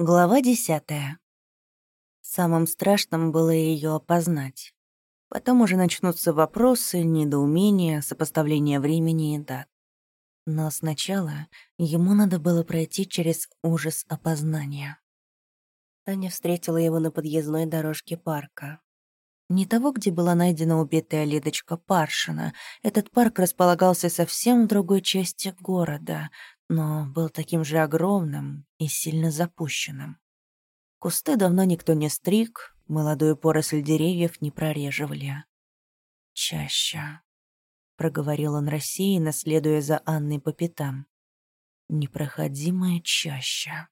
Глава десятая. Самым страшным было ее опознать. Потом уже начнутся вопросы, недоумения, сопоставление времени и дат. Но сначала ему надо было пройти через ужас опознания. Таня встретила его на подъездной дорожке парка. Не того, где была найдена убитая Лидочка Паршина. Этот парк располагался совсем в другой части города, но был таким же огромным и сильно запущенным. Кусты давно никто не стриг, молодую поросль деревьев не прореживали. «Чаще», — проговорил он рассеянно, следуя за Анной по пятам. «Непроходимая чаще».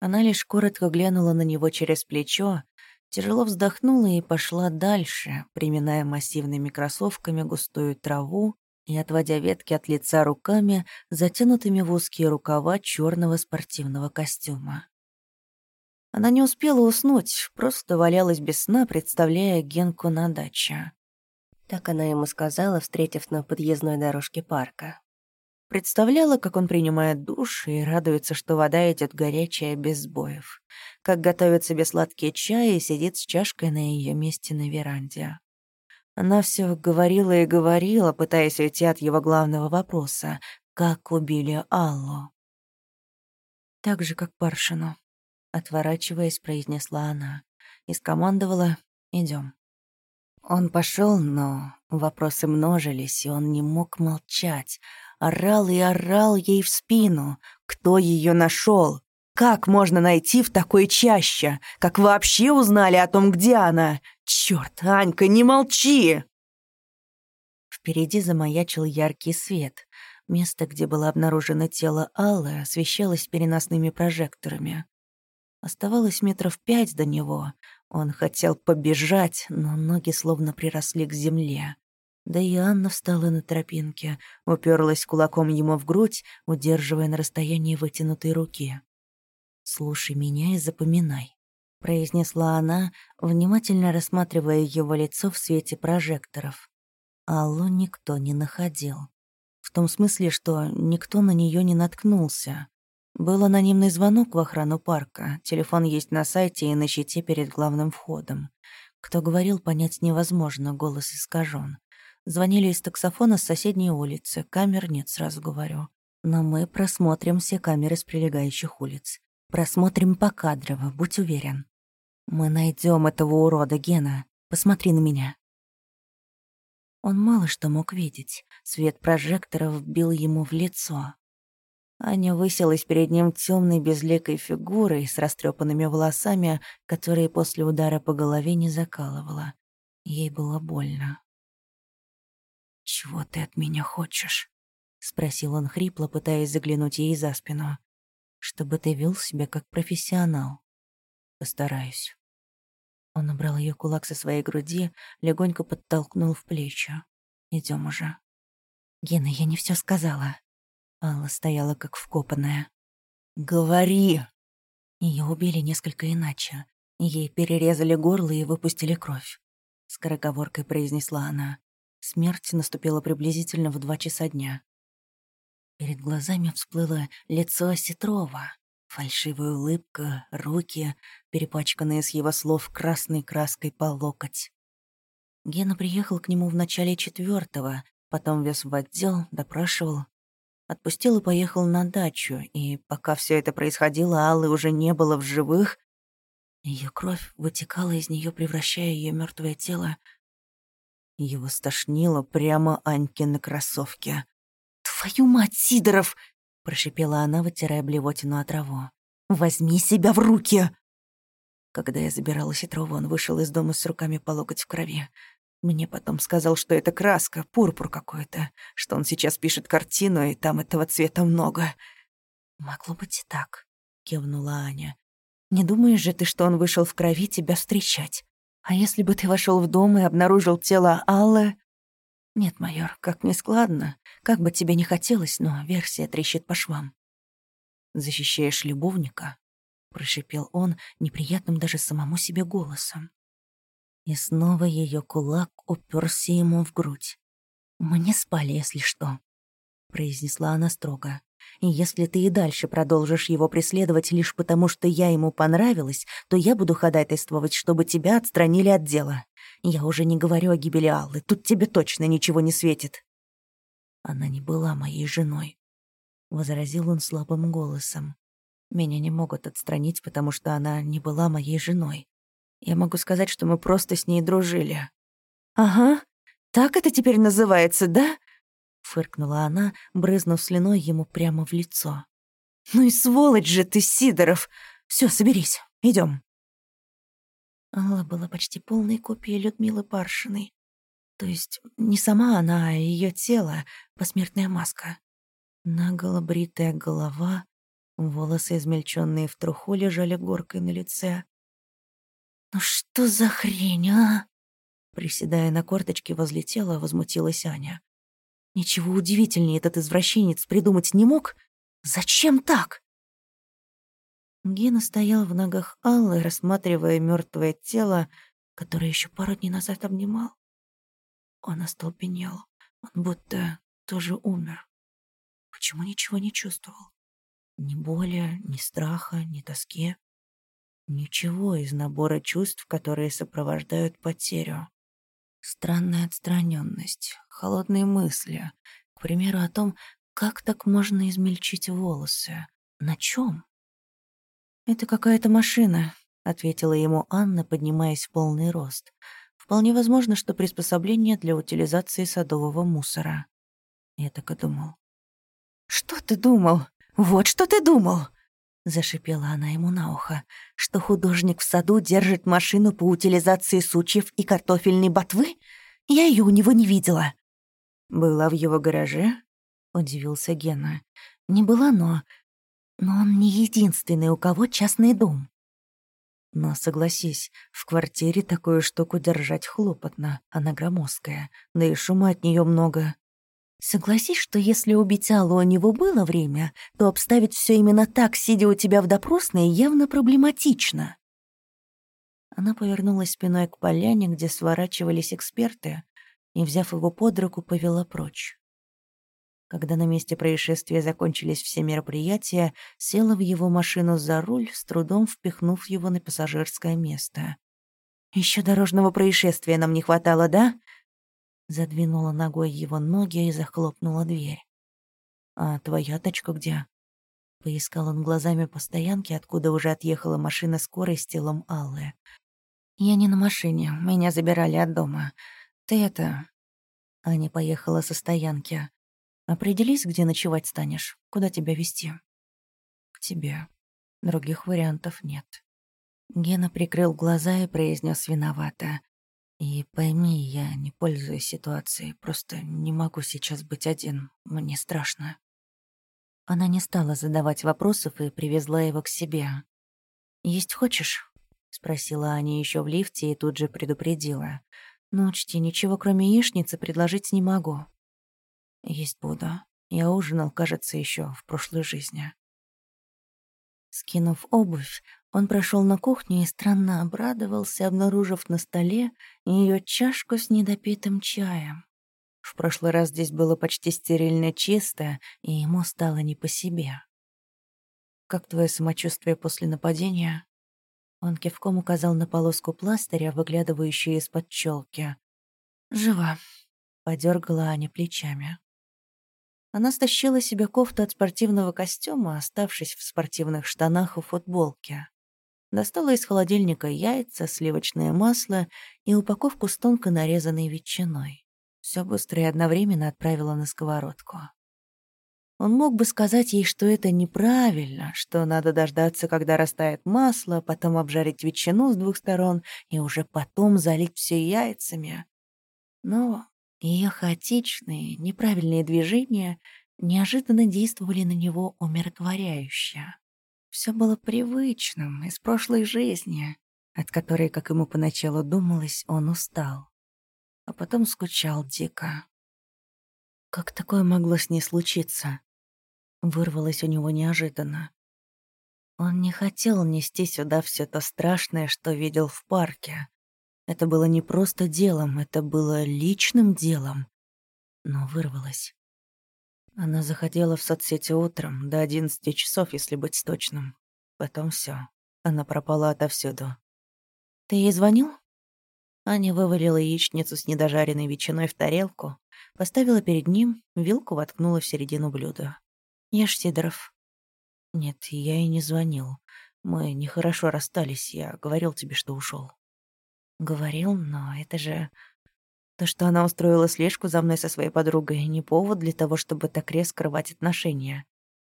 Она лишь коротко глянула на него через плечо, тяжело вздохнула и пошла дальше, приминая массивными кроссовками густую траву и отводя ветки от лица руками, затянутыми в узкие рукава черного спортивного костюма. Она не успела уснуть, просто валялась без сна, представляя Генку на даче. Так она ему сказала, встретив на подъездной дорожке парка. Представляла, как он принимает душ и радуется, что вода идет горячая без сбоев. Как готовит себе сладкий чай и сидит с чашкой на ее месте на веранде. Она все говорила и говорила, пытаясь уйти от его главного вопроса — как убили Аллу. «Так же, как Паршину», — отворачиваясь, произнесла она и скомандовала «идем». Он пошел, но вопросы множились, и он не мог молчать. Орал и орал ей в спину. Кто ее нашел? Как можно найти в такой чаще? Как вообще узнали о том, где она? Черт, Анька, не молчи!» Впереди замаячил яркий свет. Место, где было обнаружено тело Аллы, освещалось переносными прожекторами. Оставалось метров пять до него. Он хотел побежать, но ноги словно приросли к земле. Да и Анна встала на тропинке, уперлась кулаком ему в грудь, удерживая на расстоянии вытянутой руки. «Слушай меня и запоминай произнесла она, внимательно рассматривая его лицо в свете прожекторов. Аллу никто не находил. В том смысле, что никто на нее не наткнулся. Был анонимный звонок в охрану парка, телефон есть на сайте и на щите перед главным входом. Кто говорил, понять невозможно, голос искажен. Звонили из таксофона с соседней улицы, камер нет, сразу говорю. Но мы просмотрим все камеры с прилегающих улиц. Просмотрим покадрово, будь уверен. Мы найдем этого урода, Гена. Посмотри на меня. Он мало что мог видеть. Свет прожекторов бил ему в лицо. Аня высилась перед ним темной безлекой фигурой с растрепанными волосами, которые после удара по голове не закалывала. Ей было больно. «Чего ты от меня хочешь?» — спросил он хрипло, пытаясь заглянуть ей за спину. «Чтобы ты вел себя как профессионал. Постараюсь. Он набрал ее кулак со своей груди, легонько подтолкнул в плечи. Идем уже. Гена, я не все сказала. Алла стояла как вкопанная. Говори! Ее убили несколько иначе. Ей перерезали горло и выпустили кровь. Скороговоркой произнесла она. Смерть наступила приблизительно в два часа дня. Перед глазами всплыло лицо Осетрова. Фальшивая улыбка, руки, перепачканные с его слов красной краской по локоть. Гена приехал к нему в начале четвертого, потом вез в отдел, допрашивал. Отпустил и поехал на дачу, и пока все это происходило, Аллы уже не было в живых. Ее кровь вытекала из нее, превращая ее мертвое тело. Его стошнило прямо Аньке на кроссовке. «Твою мать, Сидоров!» — прошипела она, вытирая блевотину от траву. «Возьми себя в руки!» Когда я забирала Сетрова, он вышел из дома с руками по локоть в крови. Мне потом сказал, что это краска, пурпур какой-то, что он сейчас пишет картину, и там этого цвета много. «Могло быть и так», — кивнула Аня. «Не думаешь же ты, что он вышел в крови тебя встречать? А если бы ты вошел в дом и обнаружил тело Аллы, «Нет, майор, как ни складно, как бы тебе не хотелось, но версия трещит по швам». «Защищаешь любовника?» — прошипел он, неприятным даже самому себе голосом. И снова ее кулак уперся ему в грудь. «Мы не спали, если что», — произнесла она строго. И если ты и дальше продолжишь его преследовать лишь потому, что я ему понравилась, то я буду ходатайствовать, чтобы тебя отстранили от дела. Я уже не говорю о гибели Аллы, тут тебе точно ничего не светит». «Она не была моей женой», — возразил он слабым голосом. «Меня не могут отстранить, потому что она не была моей женой. Я могу сказать, что мы просто с ней дружили». «Ага, так это теперь называется, да?» — фыркнула она, брызнув слюной ему прямо в лицо. «Ну и сволочь же ты, Сидоров! Все, соберись, идем. Алла была почти полной копией Людмилы Паршиной. То есть не сама она, а ее тело, посмертная маска. Наголо бритая голова, волосы, измельченные в труху, лежали горкой на лице. «Ну что за хрень, а?» Приседая на корточке возле тела, возмутилась Аня. Ничего удивительнее этот извращенец придумать не мог. Зачем так? Гена стоял в ногах Аллы, рассматривая мертвое тело, которое еще пару дней назад обнимал. Он остолбенел. Он будто тоже умер. Почему ничего не чувствовал? Ни боли, ни страха, ни тоски. Ничего из набора чувств, которые сопровождают потерю. Странная отстраненность, холодные мысли. К примеру, о том, как так можно измельчить волосы. На чем? «Это какая-то машина», — ответила ему Анна, поднимаясь в полный рост. «Вполне возможно, что приспособление для утилизации садового мусора». Я так и думал. «Что ты думал? Вот что ты думал!» Зашипела она ему на ухо, что художник в саду держит машину по утилизации сучьев и картофельной ботвы? Я ее у него не видела. «Была в его гараже?» — удивился Гена. «Не была, но... Но он не единственный, у кого частный дом». Но согласись, в квартире такую штуку держать хлопотно, она громоздкая, да и шума от нее много. Согласись, что если убить Аллу у него было время, то обставить все именно так, сидя у тебя в допросной, явно проблематично. Она повернулась спиной к поляне, где сворачивались эксперты, и, взяв его под руку, повела прочь. Когда на месте происшествия закончились все мероприятия, села в его машину за руль, с трудом впихнув его на пассажирское место. Еще дорожного происшествия нам не хватало, да?» задвинула ногой его ноги и захлопнула дверь. «А твоя тачка где?» Поискал он глазами по стоянке, откуда уже отъехала машина скорой с телом Аллы. «Я не на машине, меня забирали от дома. Ты это...» Аня поехала со стоянки. «Определись, где ночевать станешь, куда тебя везти?» «К тебе. Других вариантов нет». Гена прикрыл глаза и произнес виновато. И пойми, я не пользуюсь ситуацией, просто не могу сейчас быть один, мне страшно. Она не стала задавать вопросов и привезла его к себе. «Есть хочешь?» — спросила Аня еще в лифте и тут же предупредила. «Ну, учти, ничего кроме яичницы предложить не могу». «Есть буду. Я ужинал, кажется, еще в прошлой жизни». Скинув обувь, он прошел на кухню и странно обрадовался, обнаружив на столе ее чашку с недопитым чаем. В прошлый раз здесь было почти стерильно чисто, и ему стало не по себе. «Как твое самочувствие после нападения?» Он кивком указал на полоску пластыря, выглядывающую из-под челки. «Жива», — подергала Аня плечами. Она стащила себе кофту от спортивного костюма, оставшись в спортивных штанах и футболке. Достала из холодильника яйца, сливочное масло и упаковку с тонко нарезанной ветчиной. Все быстро и одновременно отправила на сковородку. Он мог бы сказать ей, что это неправильно, что надо дождаться, когда растает масло, потом обжарить ветчину с двух сторон и уже потом залить все яйцами. Но ее хаотичные, неправильные движения неожиданно действовали на него умиротворяюще. Все было привычным, из прошлой жизни, от которой, как ему поначалу думалось, он устал. А потом скучал дико. Как такое могло с ней случиться? Вырвалось у него неожиданно. Он не хотел нести сюда все то страшное, что видел в парке. Это было не просто делом, это было личным делом. Но вырвалось. Она заходила в соцсети утром, до одиннадцати часов, если быть точным. Потом все. Она пропала отовсюду. «Ты ей звонил?» Аня вывалила яичницу с недожаренной ветчиной в тарелку, поставила перед ним, вилку воткнула в середину блюда. «Ешь, Сидоров». «Нет, я и не звонил. Мы нехорошо расстались, я говорил тебе, что ушел. «Говорил, но это же...» То, что она устроила слежку за мной со своей подругой, не повод для того, чтобы так резко рвать отношения.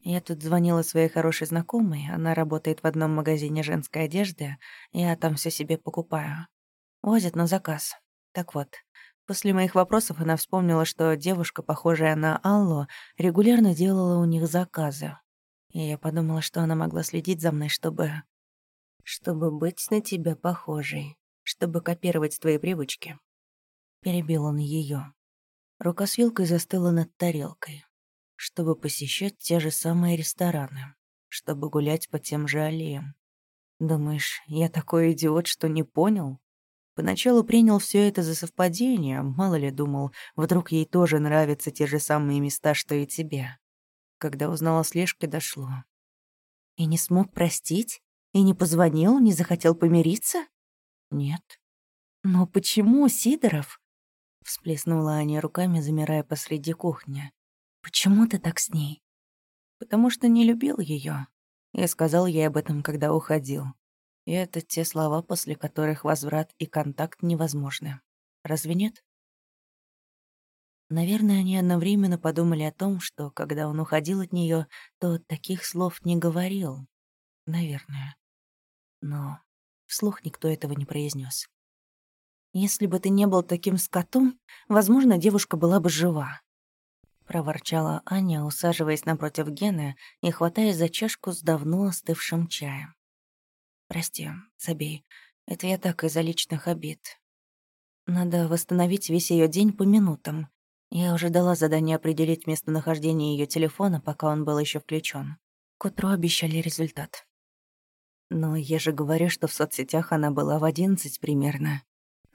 Я тут звонила своей хорошей знакомой, она работает в одном магазине женской одежды, я там все себе покупаю. Возят на заказ. Так вот, после моих вопросов она вспомнила, что девушка, похожая на Аллу, регулярно делала у них заказы. И я подумала, что она могла следить за мной, чтобы... Чтобы быть на тебя похожей, чтобы копировать твои привычки. Перебил он ее. Рука с вилкой застыла над тарелкой. Чтобы посещать те же самые рестораны. Чтобы гулять по тем же аллеям. Думаешь, я такой идиот, что не понял? Поначалу принял все это за совпадение, мало ли думал, вдруг ей тоже нравятся те же самые места, что и тебе. Когда узнал о слежке, дошло. И не смог простить? И не позвонил, не захотел помириться? Нет. Но почему, Сидоров? Всплеснула Аня руками, замирая посреди кухни. «Почему ты так с ней?» «Потому что не любил ее. Я сказал ей об этом, когда уходил. И это те слова, после которых возврат и контакт невозможны. Разве нет?» Наверное, они одновременно подумали о том, что, когда он уходил от нее, то таких слов не говорил. Наверное. Но вслух никто этого не произнес. Если бы ты не был таким скотом, возможно, девушка была бы жива. Проворчала Аня, усаживаясь напротив Гены и хватаясь за чашку с давно остывшим чаем. «Прости, забей, это я так из-за личных обид. Надо восстановить весь ее день по минутам. Я уже дала задание определить местонахождение ее телефона, пока он был еще включен. К утру обещали результат. Но я же говорю, что в соцсетях она была в одиннадцать примерно.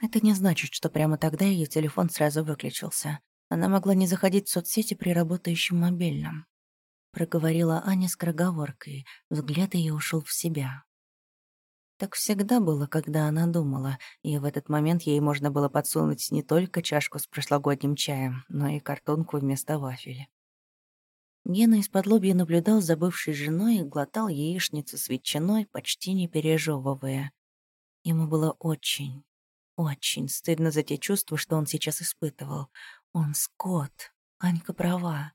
Это не значит, что прямо тогда ее телефон сразу выключился. Она могла не заходить в соцсети при работающем мобильном. Проговорила Аня с скороговоркой, взгляд ее ушел в себя. Так всегда было, когда она думала, и в этот момент ей можно было подсунуть не только чашку с прошлогодним чаем, но и картонку вместо вафеля. Гена из-под лобья наблюдал за бывшей женой и глотал яичницу с ветчиной, почти не пережевывая. Ему было очень, очень стыдно за те чувства, что он сейчас испытывал. Он скот. Анька права.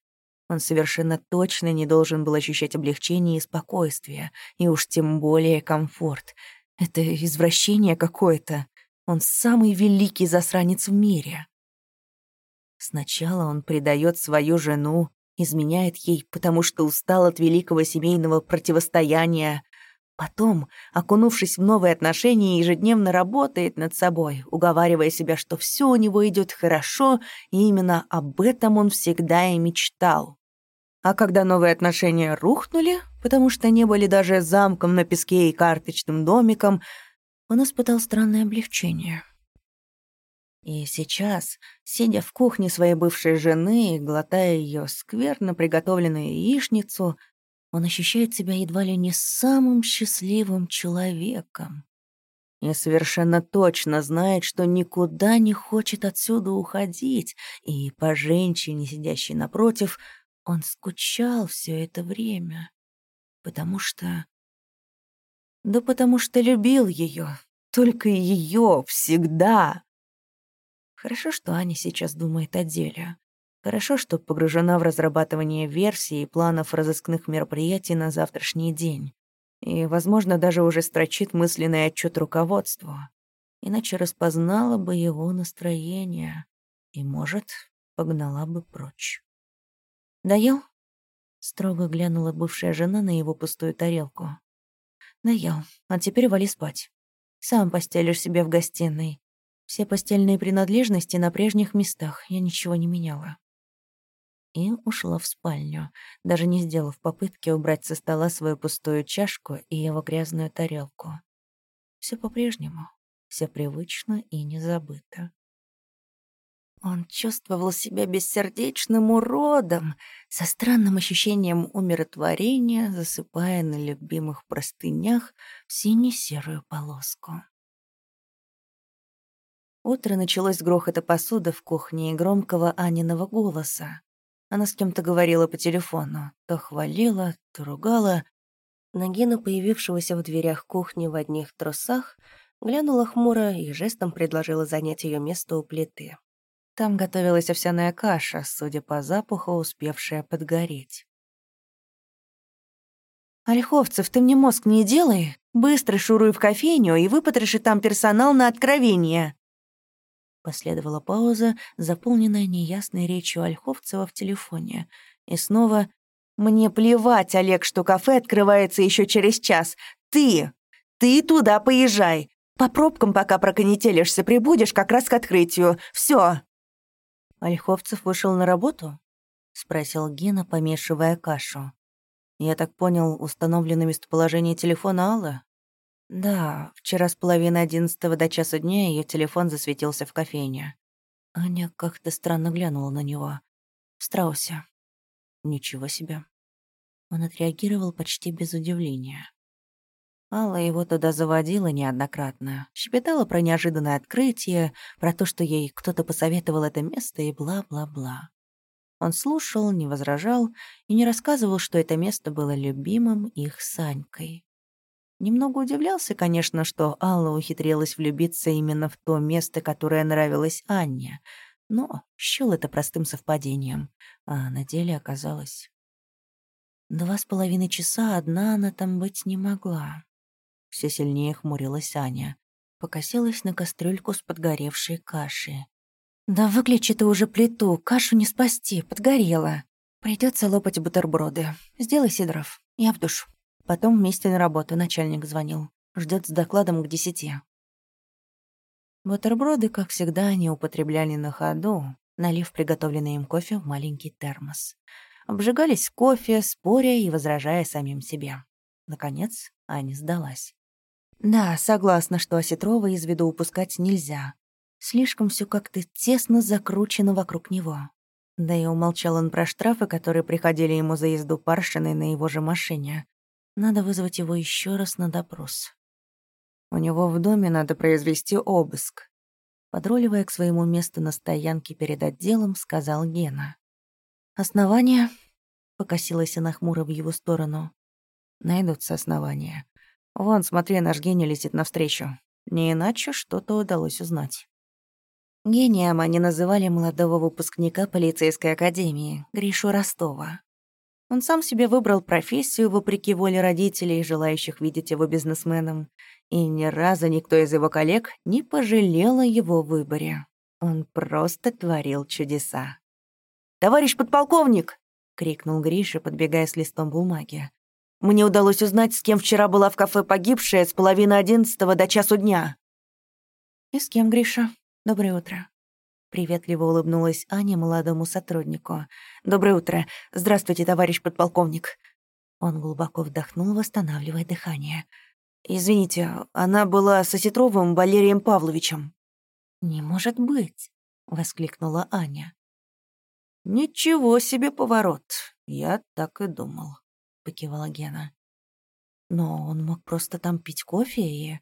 Он совершенно точно не должен был ощущать облегчение и спокойствие, и уж тем более комфорт. Это извращение какое-то. Он самый великий засранец в мире. Сначала он предает свою жену, изменяет ей, потому что устал от великого семейного противостояния, Потом, окунувшись в новые отношения, ежедневно работает над собой, уговаривая себя, что все у него идет хорошо, и именно об этом он всегда и мечтал. А когда новые отношения рухнули, потому что не были даже замком на песке и карточным домиком, он испытал странное облегчение. И сейчас, сидя в кухне своей бывшей жены и глотая ее скверно приготовленную яичницу, он ощущает себя едва ли не самым счастливым человеком. И совершенно точно знает, что никуда не хочет отсюда уходить, и по женщине, сидящей напротив, он скучал все это время. Потому что... Да потому что любил ее, только ее, всегда. Хорошо, что Аня сейчас думает о деле. Хорошо, что погружена в разрабатывание версий и планов разыскных мероприятий на завтрашний день. И, возможно, даже уже строчит мысленный отчет руководству. Иначе распознала бы его настроение и, может, погнала бы прочь. «Доел?» — строго глянула бывшая жена на его пустую тарелку. «Доел. А теперь вали спать. Сам постелишь себе в гостиной. Все постельные принадлежности на прежних местах. Я ничего не меняла» и ушла в спальню, даже не сделав попытки убрать со стола свою пустую чашку и его грязную тарелку. Все по-прежнему, все привычно и не забыто. Он чувствовал себя бессердечным уродом, со странным ощущением умиротворения, засыпая на любимых простынях в сине-серую полоску. Утро началось с грохота посуды в кухне и громкого Аниного голоса. Она с кем-то говорила по телефону, то хвалила, то ругала. Нагина, появившегося в дверях кухни в одних трусах, глянула хмуро и жестом предложила занять ее место у плиты. Там готовилась овсяная каша, судя по запаху, успевшая подгореть. «Ольховцев, ты мне мозг не делай. Быстро шуруй в кофейню и выпотроши там персонал на откровение». Последовала пауза, заполненная неясной речью Ольховцева в телефоне. И снова «Мне плевать, Олег, что кафе открывается еще через час. Ты! Ты туда поезжай! По пробкам, пока проконетелишься, прибудешь как раз к открытию. Все. «Ольховцев вышел на работу?» — спросил Гена, помешивая кашу. «Я так понял, установлено местоположение телефона Аллы?» «Да, вчера с половины одиннадцатого до часу дня ее телефон засветился в кофейне». Аня как-то странно глянула на него. «В страусе». «Ничего себе». Он отреагировал почти без удивления. Алла его туда заводила неоднократно, щебетала про неожиданное открытие, про то, что ей кто-то посоветовал это место и бла-бла-бла. Он слушал, не возражал и не рассказывал, что это место было любимым их Санькой. Немного удивлялся, конечно, что Алла ухитрилась влюбиться именно в то место, которое нравилось Анне, но счёл это простым совпадением, а на деле оказалось... Два с половиной часа одна она там быть не могла. Все сильнее хмурилась Аня. Покосилась на кастрюльку с подгоревшей кашей. «Да выключи ты уже плиту, кашу не спасти, подгорела. Придется лопать бутерброды. Сделай, Сидоров, я в душ. Потом вместе на работу начальник звонил. Ждет с докладом к десяти». Бутерброды, как всегда, они употребляли на ходу, налив приготовленный им кофе в маленький термос. Обжигались кофе, споря и возражая самим себе. Наконец, Аня сдалась. Да, согласна, что Осетрова из виду упускать нельзя. Слишком все как-то тесно закручено вокруг него. Да и умолчал он про штрафы, которые приходили ему за езду паршиной на его же машине. Надо вызвать его еще раз на допрос. У него в доме надо произвести обыск. Подруливая к своему месту на стоянке перед отделом, сказал Гена. «Основания?» — покосилась она хмуро в его сторону. «Найдутся основания. Вон, смотри, наш гений летит навстречу. Не иначе что-то удалось узнать. Гением они называли молодого выпускника полицейской академии, Гришу Ростова. Он сам себе выбрал профессию вопреки воле родителей, желающих видеть его бизнесменом, и ни разу никто из его коллег не пожалел о его выборе. Он просто творил чудеса. «Товарищ подполковник!» — крикнул Гриша, подбегая с листом бумаги. Мне удалось узнать, с кем вчера была в кафе погибшая с половины одиннадцатого до часу дня». «И с кем, Гриша? Доброе утро». Приветливо улыбнулась Аня молодому сотруднику. «Доброе утро. Здравствуйте, товарищ подполковник». Он глубоко вдохнул, восстанавливая дыхание. «Извините, она была с Осетровым Валерием Павловичем». «Не может быть», — воскликнула Аня. «Ничего себе поворот. Я так и думал». — покивала Гена. «Но он мог просто там пить кофе и...»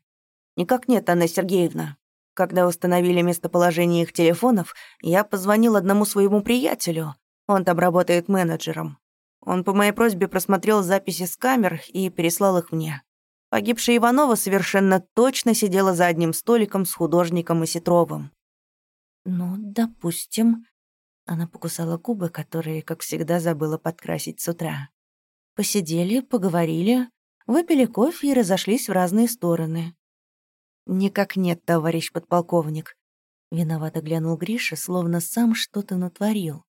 «Никак нет, Анна Сергеевна. Когда установили местоположение их телефонов, я позвонил одному своему приятелю. Он там работает менеджером. Он по моей просьбе просмотрел записи с камер и переслал их мне. Погибшая Иванова совершенно точно сидела за одним столиком с художником Осетровым. «Ну, допустим...» Она покусала губы, которые, как всегда, забыла подкрасить с утра. Посидели, поговорили, выпили кофе и разошлись в разные стороны. «Никак нет, товарищ подполковник», — виновато глянул Гриша, словно сам что-то натворил.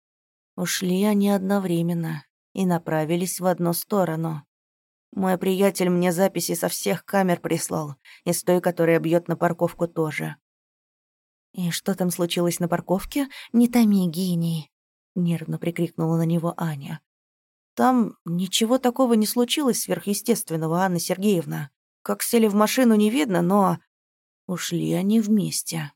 Ушли они одновременно и направились в одну сторону. Мой приятель мне записи со всех камер прислал, и с той, которая бьет на парковку тоже. «И что там случилось на парковке? Не томи, гений!» — нервно прикрикнула на него Аня. Там ничего такого не случилось сверхъестественного, Анна Сергеевна. Как сели в машину, не видно, но... Ушли они вместе.